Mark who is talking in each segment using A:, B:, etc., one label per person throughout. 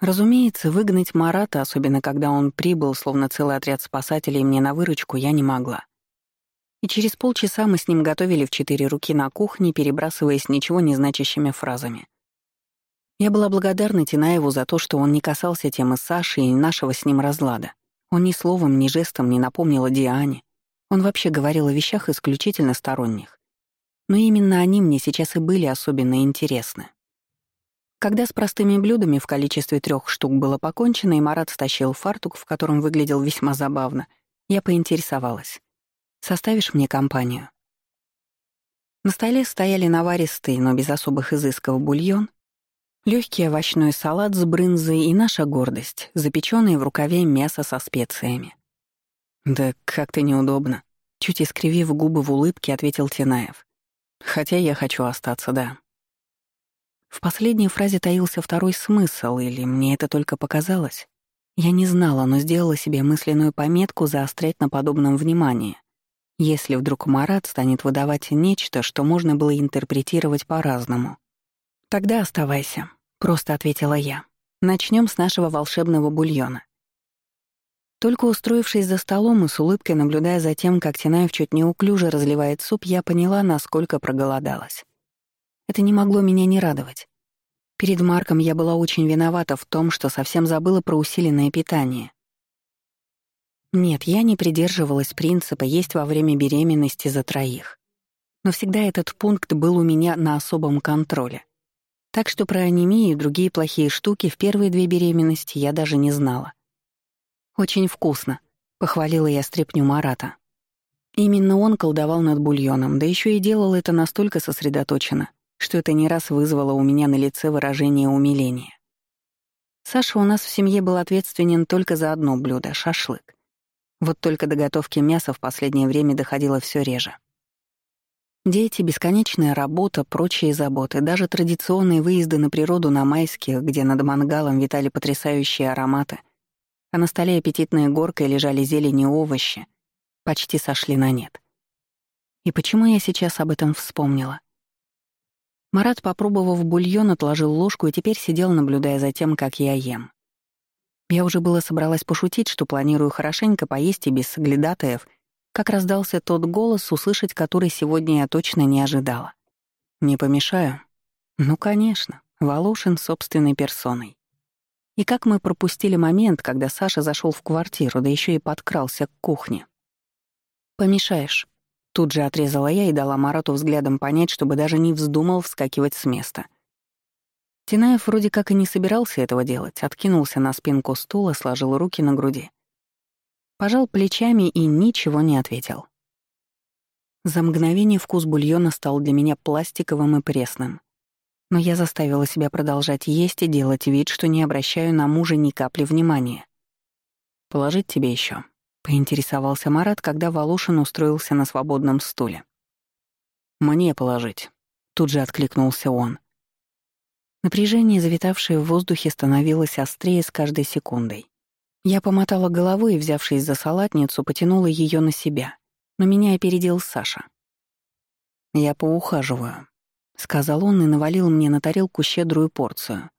A: Разумеется, выгнать Марата, особенно когда он прибыл, словно целый отряд спасателей мне на выручку, я не могла. И через полчаса мы с ним готовили в четыре руки на кухне, перебрасываясь ничего не значащими фразами. Я была благодарна Тинаеву за то, что он не касался темы Саши и нашего с ним разлада. Он ни словом, ни жестом не напомнил о Диане. Он вообще говорил о вещах исключительно сторонних. Но именно они мне сейчас и были особенно интересны. Когда с простыми блюдами в количестве трех штук было покончено, и Марат стащил фартук, в котором выглядел весьма забавно, я поинтересовалась. «Составишь мне компанию?» На столе стояли наваристый, но без особых изысков бульон, легкий овощной салат с брынзой и наша гордость, запеченное в рукаве мясо со специями. «Да как-то неудобно», — чуть искривив губы в улыбке, ответил Тинаев. «Хотя я хочу остаться, да». В последней фразе таился второй смысл, или мне это только показалось? Я не знала, но сделала себе мысленную пометку заострять на подобном внимание. Если вдруг Марат станет выдавать нечто, что можно было интерпретировать по-разному. «Тогда оставайся», — просто ответила я. Начнем с нашего волшебного бульона. Только устроившись за столом и с улыбкой наблюдая за тем, как Тинаев чуть неуклюже разливает суп, я поняла, насколько проголодалась. Это не могло меня не радовать. Перед Марком я была очень виновата в том, что совсем забыла про усиленное питание. Нет, я не придерживалась принципа есть во время беременности за троих. Но всегда этот пункт был у меня на особом контроле. Так что про анемию и другие плохие штуки в первые две беременности я даже не знала. «Очень вкусно», — похвалила я стряпню Марата. Именно он колдовал над бульоном, да еще и делал это настолько сосредоточенно, что это не раз вызвало у меня на лице выражение умиления. Саша у нас в семье был ответственен только за одно блюдо — шашлык. Вот только до готовки мяса в последнее время доходило все реже. Дети, бесконечная работа, прочие заботы, даже традиционные выезды на природу на майских, где над мангалом витали потрясающие ароматы, а на столе аппетитной горкой лежали зелень и овощи, почти сошли на нет. И почему я сейчас об этом вспомнила? Марат, попробовав бульон, отложил ложку и теперь сидел, наблюдая за тем, как я ем. Я уже было собралась пошутить, что планирую хорошенько поесть и без соглядатаев, как раздался тот голос, услышать который сегодня я точно не ожидала. «Не помешаю?» «Ну, конечно, Волошин собственной персоной». И как мы пропустили момент, когда Саша зашел в квартиру, да еще и подкрался к кухне. «Помешаешь», Тут же отрезала я и дала Марату взглядом понять, чтобы даже не вздумал вскакивать с места. Тинаев вроде как и не собирался этого делать, откинулся на спинку стула, сложил руки на груди. Пожал плечами и ничего не ответил. За мгновение вкус бульона стал для меня пластиковым и пресным. Но я заставила себя продолжать есть и делать вид, что не обращаю на мужа ни капли внимания. «Положить тебе еще, Поинтересовался Марат, когда Волошин устроился на свободном стуле. «Мне положить», — тут же откликнулся он. Напряжение, завитавшее в воздухе, становилось острее с каждой секундой. Я помотала головой и, взявшись за салатницу, потянула ее на себя, но меня опередил Саша. «Я поухаживаю», — сказал он и навалил мне на тарелку щедрую порцию.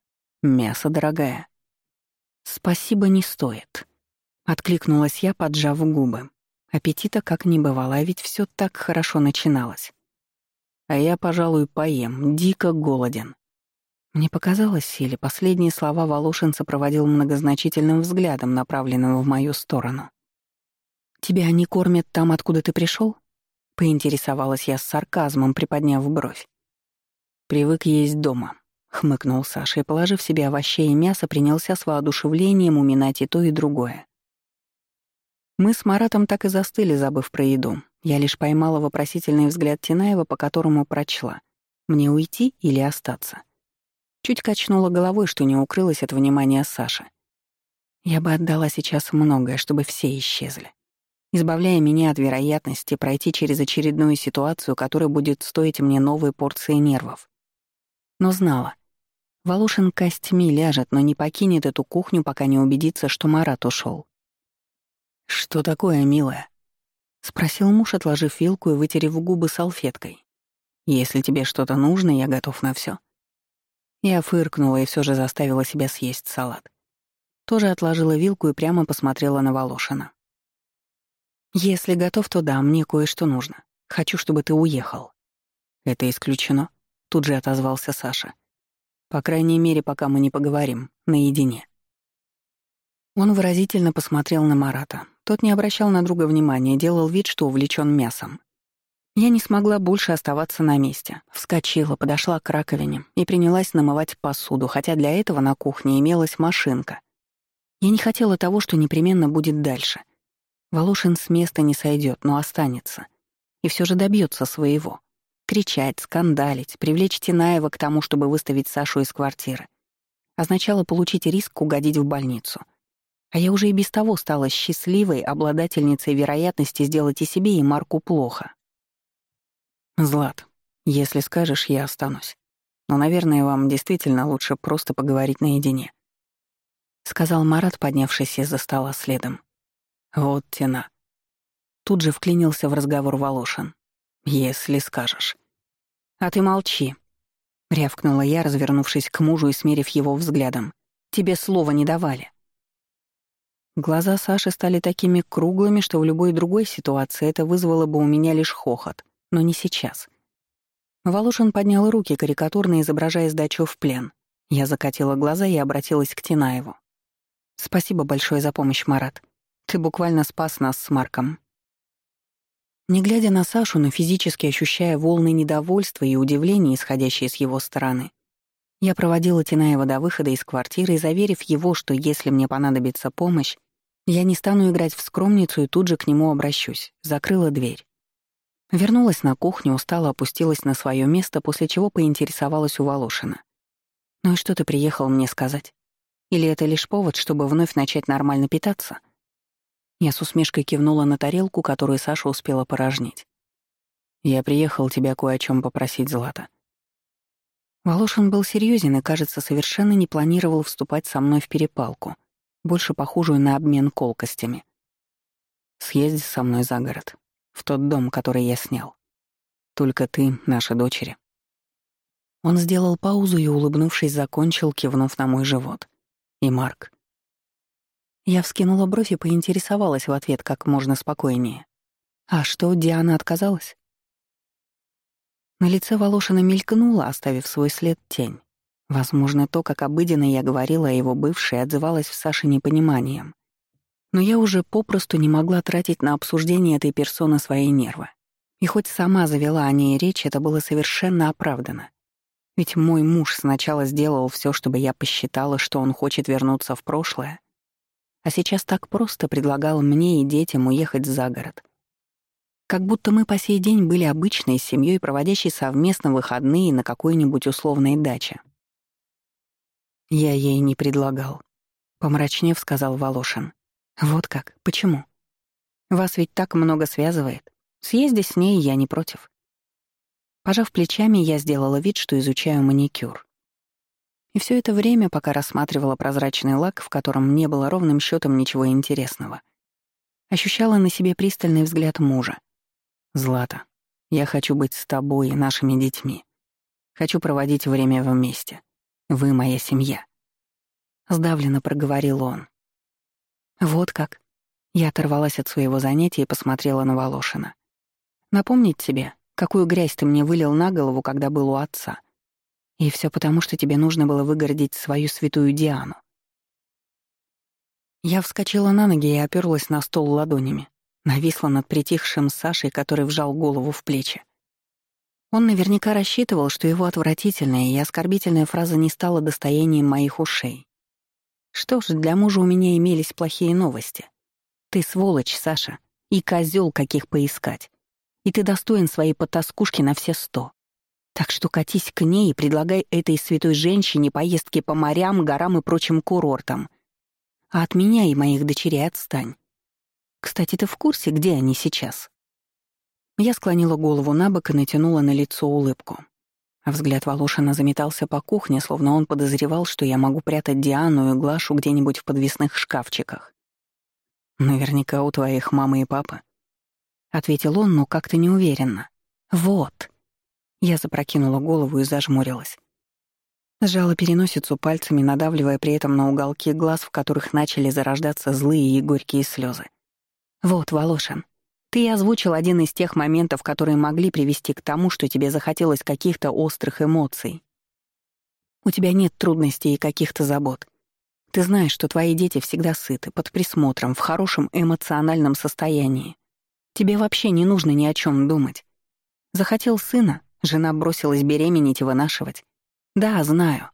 A: «Мясо дорогое». «Спасибо, не стоит», Откликнулась я, поджав губы. Аппетита как не бывало, а ведь все так хорошо начиналось. А я, пожалуй, поем, дико голоден. Мне показалось, или последние слова Волошин сопроводил многозначительным взглядом, направленным в мою сторону. «Тебя они кормят там, откуда ты пришел? поинтересовалась я с сарказмом, приподняв бровь. «Привык есть дома», — хмыкнул Саша и, положив себе овощей и мясо, принялся с воодушевлением уминать и то, и другое. Мы с Маратом так и застыли, забыв про еду. Я лишь поймала вопросительный взгляд Тинаева, по которому прочла. Мне уйти или остаться? Чуть качнула головой, что не укрылась от внимания Саши. Я бы отдала сейчас многое, чтобы все исчезли, избавляя меня от вероятности пройти через очередную ситуацию, которая будет стоить мне новой порции нервов. Но знала. Волошин костьми ляжет, но не покинет эту кухню, пока не убедится, что Марат ушел. «Что такое, милая?» — спросил муж, отложив вилку и вытерев губы салфеткой. «Если тебе что-то нужно, я готов на все. Я фыркнула и все же заставила себя съесть салат. Тоже отложила вилку и прямо посмотрела на Волошина. «Если готов, то да, мне кое-что нужно. Хочу, чтобы ты уехал». «Это исключено», — тут же отозвался Саша. «По крайней мере, пока мы не поговорим, наедине». Он выразительно посмотрел на Марата. Тот не обращал на друга внимания, делал вид, что увлечен мясом. Я не смогла больше оставаться на месте. Вскочила, подошла к раковине и принялась намывать посуду, хотя для этого на кухне имелась машинка. Я не хотела того, что непременно будет дальше. Волошин с места не сойдет, но останется. И все же добьется своего. Кричать, скандалить, привлечь Тинаева к тому, чтобы выставить Сашу из квартиры. Означало получить риск угодить в больницу. А я уже и без того стала счастливой обладательницей вероятности сделать и себе, и Марку плохо. «Злат, если скажешь, я останусь. Но, наверное, вам действительно лучше просто поговорить наедине», — сказал Марат, поднявшись из-за стола следом. «Вот тена». Тут же вклинился в разговор Волошин. «Если скажешь». «А ты молчи», — рявкнула я, развернувшись к мужу и смерив его взглядом. «Тебе слова не давали». Глаза Саши стали такими круглыми, что в любой другой ситуации это вызвало бы у меня лишь хохот но не сейчас. Волошин поднял руки, карикатурно изображая сдачу в плен. Я закатила глаза и обратилась к Тинаеву. «Спасибо большое за помощь, Марат. Ты буквально спас нас с Марком». Не глядя на Сашу, но физически ощущая волны недовольства и удивления, исходящие с его стороны, я проводила Тинаева до выхода из квартиры заверив его, что если мне понадобится помощь, я не стану играть в скромницу и тут же к нему обращусь, закрыла дверь. Вернулась на кухню, устало опустилась на свое место, после чего поинтересовалась у Волошина. «Ну и что ты приехал мне сказать? Или это лишь повод, чтобы вновь начать нормально питаться?» Я с усмешкой кивнула на тарелку, которую Саша успела порожнить. «Я приехал тебя кое о чем попросить, Злата». Волошин был серьезен и, кажется, совершенно не планировал вступать со мной в перепалку, больше похожую на обмен колкостями. «Съезди со мной за город в тот дом, который я снял. Только ты, наши дочери». Он сделал паузу и, улыбнувшись, закончил, кивнув на мой живот. И Марк. Я вскинула бровь и поинтересовалась в ответ как можно спокойнее. «А что, Диана отказалась?» На лице Волошина мелькнула, оставив свой след тень. Возможно, то, как обыденно я говорила о его бывшей, отзывалось в Саше непониманием. Но я уже попросту не могла тратить на обсуждение этой персоны свои нервы. И хоть сама завела о ней речь, это было совершенно оправдано. Ведь мой муж сначала сделал все, чтобы я посчитала, что он хочет вернуться в прошлое, а сейчас так просто предлагал мне и детям уехать за город. Как будто мы по сей день были обычной семьей, проводящей совместно выходные на какой-нибудь условной даче. Я ей не предлагал. Помрачнев сказал Волошин. Вот как? Почему? Вас ведь так много связывает. Съезди с ней, я не против. Пожав плечами, я сделала вид, что изучаю маникюр. И все это время, пока рассматривала прозрачный лак, в котором не было ровным счетом ничего интересного, ощущала на себе пристальный взгляд мужа. «Злата, я хочу быть с тобой и нашими детьми. Хочу проводить время вместе. Вы моя семья». Сдавленно проговорил он. «Вот как». Я оторвалась от своего занятия и посмотрела на Волошина. «Напомнить тебе, какую грязь ты мне вылил на голову, когда был у отца. И все потому, что тебе нужно было выгородить свою святую Диану». Я вскочила на ноги и оперлась на стол ладонями. Нависла над притихшим Сашей, который вжал голову в плечи. Он наверняка рассчитывал, что его отвратительная и оскорбительная фраза не стала достоянием моих ушей. Что ж, для мужа у меня имелись плохие новости. Ты сволочь, Саша, и козел каких поискать. И ты достоин своей потаскушки на все сто. Так что катись к ней и предлагай этой святой женщине поездки по морям, горам и прочим курортам. А от меня и моих дочерей отстань. Кстати, ты в курсе, где они сейчас?» Я склонила голову на бок и натянула на лицо улыбку. А взгляд Волошина заметался по кухне, словно он подозревал, что я могу прятать Диану и Глашу где-нибудь в подвесных шкафчиках. «Наверняка у твоих мамы и папы», — ответил он, но как-то неуверенно. «Вот». Я запрокинула голову и зажмурилась. Сжала переносицу пальцами, надавливая при этом на уголки глаз, в которых начали зарождаться злые и горькие слезы. «Вот, Волошин, ты озвучил один из тех моментов, которые могли привести к тому, что тебе захотелось каких-то острых эмоций. У тебя нет трудностей и каких-то забот. Ты знаешь, что твои дети всегда сыты, под присмотром, в хорошем эмоциональном состоянии. Тебе вообще не нужно ни о чем думать. Захотел сына, жена бросилась беременеть и вынашивать. Да, знаю.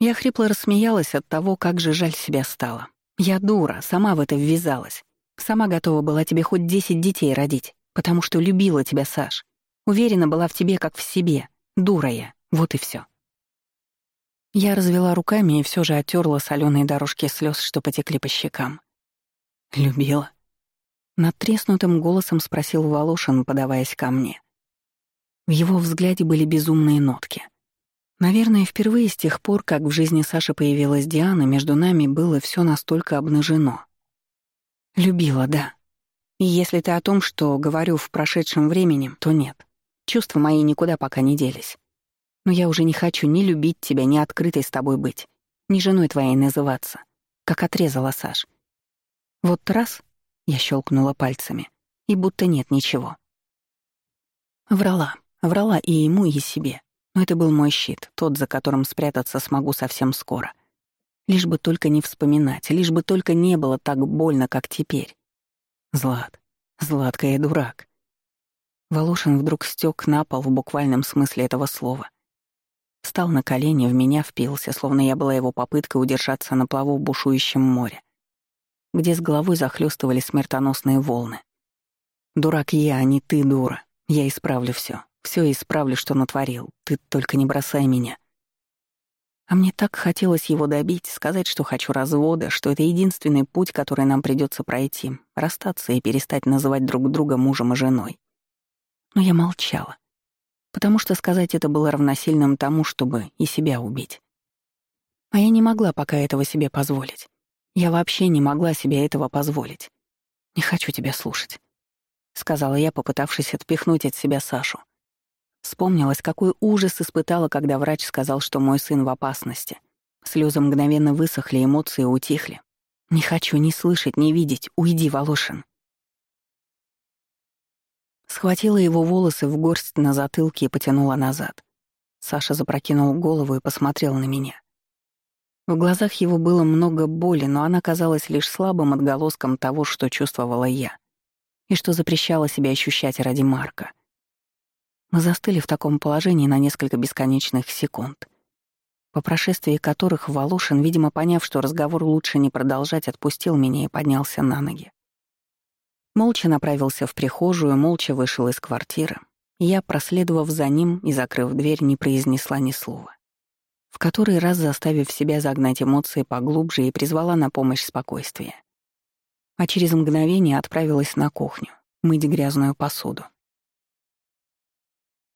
A: Я хрипло рассмеялась от того, как же жаль себя стало. Я дура, сама в это ввязалась. Сама готова была тебе хоть десять детей родить, потому что любила тебя, Саш. Уверена была в тебе, как в себе. Дура я. Вот и все. Я развела руками и все же оттерла соленые дорожки слез, что потекли по щекам. «Любила?» Над треснутым голосом спросил Волошин, подаваясь ко мне. В его взгляде были безумные нотки. Наверное, впервые с тех пор, как в жизни Саши появилась Диана, между нами было все настолько обнажено. Любила, да. И если ты о том, что говорю в прошедшем времени, то нет. Чувства мои никуда пока не делись. Но я уже не хочу ни любить тебя, ни открытой с тобой быть, ни женой твоей называться, как отрезала Саш. Вот раз — я щелкнула пальцами, и будто нет ничего. Врала, врала и ему, и себе. Но это был мой щит, тот, за которым спрятаться смогу совсем скоро. Лишь бы только не вспоминать, лишь бы только не было так больно, как теперь. Злат, Златка, я дурак. Волошин вдруг стёк на пол в буквальном смысле этого слова. Встал на колени, в меня впился, словно я была его попыткой удержаться на плаву в бушующем море, где с головой захлестывали смертоносные волны. «Дурак я, а не ты, дура. Я исправлю все. Все исправлю, что натворил. Ты только не бросай меня. А мне так хотелось его добить, сказать, что хочу развода, что это единственный путь, который нам придется пройти, расстаться и перестать называть друг друга мужем и женой. Но я молчала, потому что сказать это было равносильным тому, чтобы и себя убить. А я не могла пока этого себе позволить. Я вообще не могла себе этого позволить. «Не хочу тебя слушать», — сказала я, попытавшись отпихнуть от себя Сашу. Вспомнилось, какой ужас испытала, когда врач сказал, что мой сын в опасности. Слезы мгновенно высохли, эмоции утихли. «Не хочу ни слышать, ни видеть. Уйди, Волошин». Схватила его волосы в горсть на затылке и потянула назад. Саша запрокинул голову и посмотрел на меня. В глазах его было много боли, но она казалась лишь слабым отголоском того, что чувствовала я, и что запрещала себя ощущать ради Марка — мы застыли в таком положении на несколько бесконечных секунд, по прошествии которых Волошин, видимо, поняв, что разговор лучше не продолжать, отпустил меня и поднялся на ноги. Молча направился в прихожую, молча вышел из квартиры. Я, проследовав за ним и закрыв дверь, не произнесла ни слова. В который раз заставив себя загнать эмоции поглубже и призвала на помощь спокойствие. А через мгновение отправилась на кухню, мыть грязную посуду.